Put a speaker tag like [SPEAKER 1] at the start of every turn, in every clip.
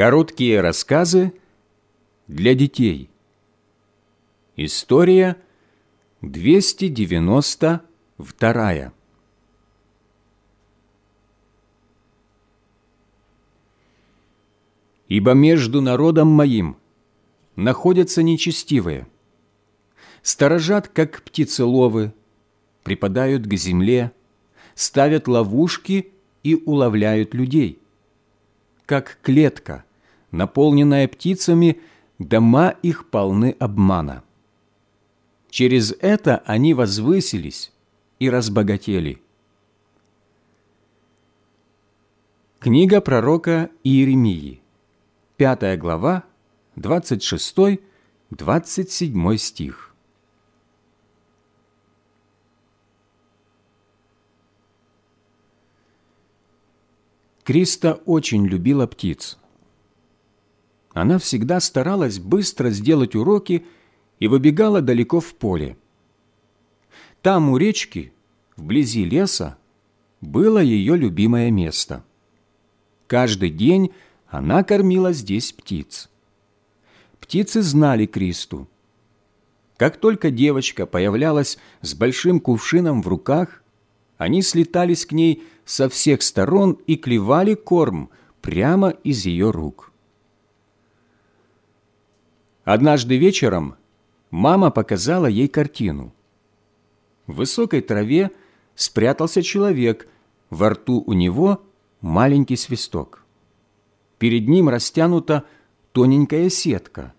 [SPEAKER 1] Короткие рассказы для детей. История 292. Ибо между народом моим находятся нечестивые, сторожат, как птицеловы, припадают к земле, ставят ловушки и уловляют людей. Как клетка, наполненная птицами, дома их полны обмана. Через это они возвысились и разбогатели. Книга пророка Иеремии, 5 глава, 26-27 стих. Криста очень любила птиц. Она всегда старалась быстро сделать уроки и выбегала далеко в поле. Там у речки, вблизи леса, было ее любимое место. Каждый день она кормила здесь птиц. Птицы знали Кристу. Как только девочка появлялась с большим кувшином в руках, они слетались к ней со всех сторон и клевали корм прямо из ее рук. Однажды вечером мама показала ей картину. В высокой траве спрятался человек, во рту у него маленький свисток. Перед ним растянута тоненькая сетка.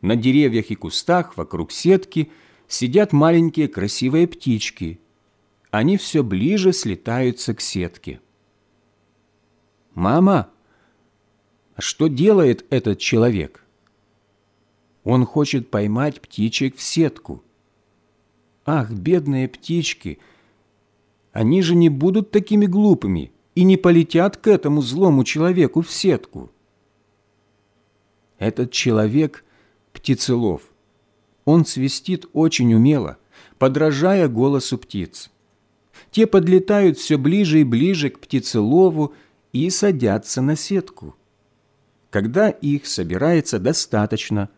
[SPEAKER 1] На деревьях и кустах вокруг сетки сидят маленькие красивые птички – они все ближе слетаются к сетке. «Мама, а что делает этот человек?» Он хочет поймать птичек в сетку. Ах, бедные птички! Они же не будут такими глупыми и не полетят к этому злому человеку в сетку. Этот человек – птицелов. Он свистит очень умело, подражая голосу птиц. Те подлетают все ближе и ближе к птицелову и садятся на сетку. Когда их собирается достаточно,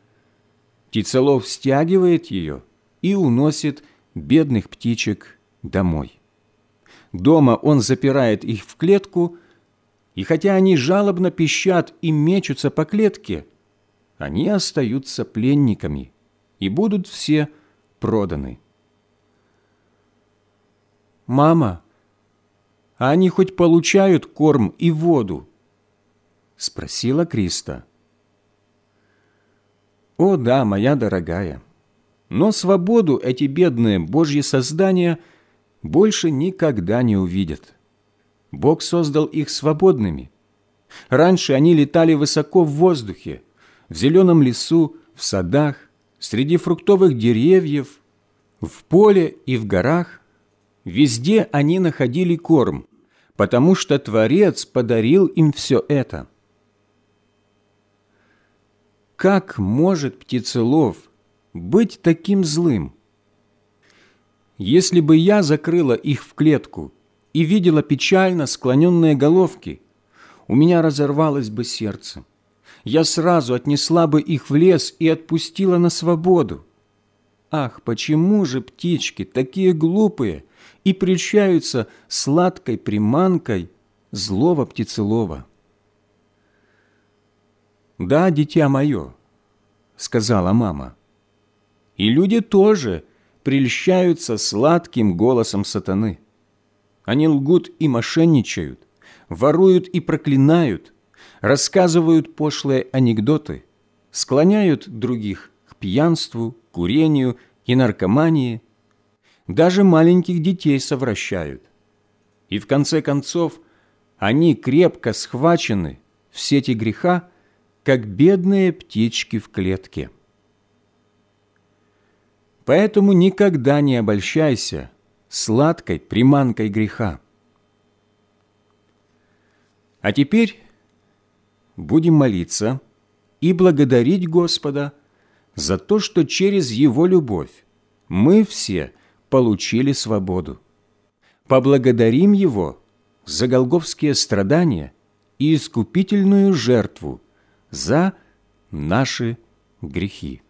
[SPEAKER 1] птицелов стягивает ее и уносит бедных птичек домой. Дома он запирает их в клетку, и хотя они жалобно пищат и мечутся по клетке, они остаются пленниками и будут все проданы. «Мама, а они хоть получают корм и воду?» – спросила Криста. «О да, моя дорогая, но свободу эти бедные Божьи создания больше никогда не увидят. Бог создал их свободными. Раньше они летали высоко в воздухе, в зеленом лесу, в садах, среди фруктовых деревьев, в поле и в горах, Везде они находили корм, потому что Творец подарил им все это. Как может птицелов быть таким злым? Если бы я закрыла их в клетку и видела печально склоненные головки, у меня разорвалось бы сердце. Я сразу отнесла бы их в лес и отпустила на свободу. Ах, почему же птички такие глупые и прельщаются сладкой приманкой злого птицелова. «Да, дитя мое», — сказала мама, — «и люди тоже прельщаются сладким голосом сатаны. Они лгут и мошенничают, воруют и проклинают, рассказывают пошлые анекдоты, склоняют других к пьянству, курению и наркомании – даже маленьких детей совращают. И в конце концов они крепко схвачены в сети греха, как бедные птички в клетке. Поэтому никогда не обольщайся сладкой приманкой греха. А теперь будем молиться и благодарить Господа за то, что через Его любовь мы все – получили свободу. Поблагодарим Его за голговские страдания и искупительную жертву за наши грехи.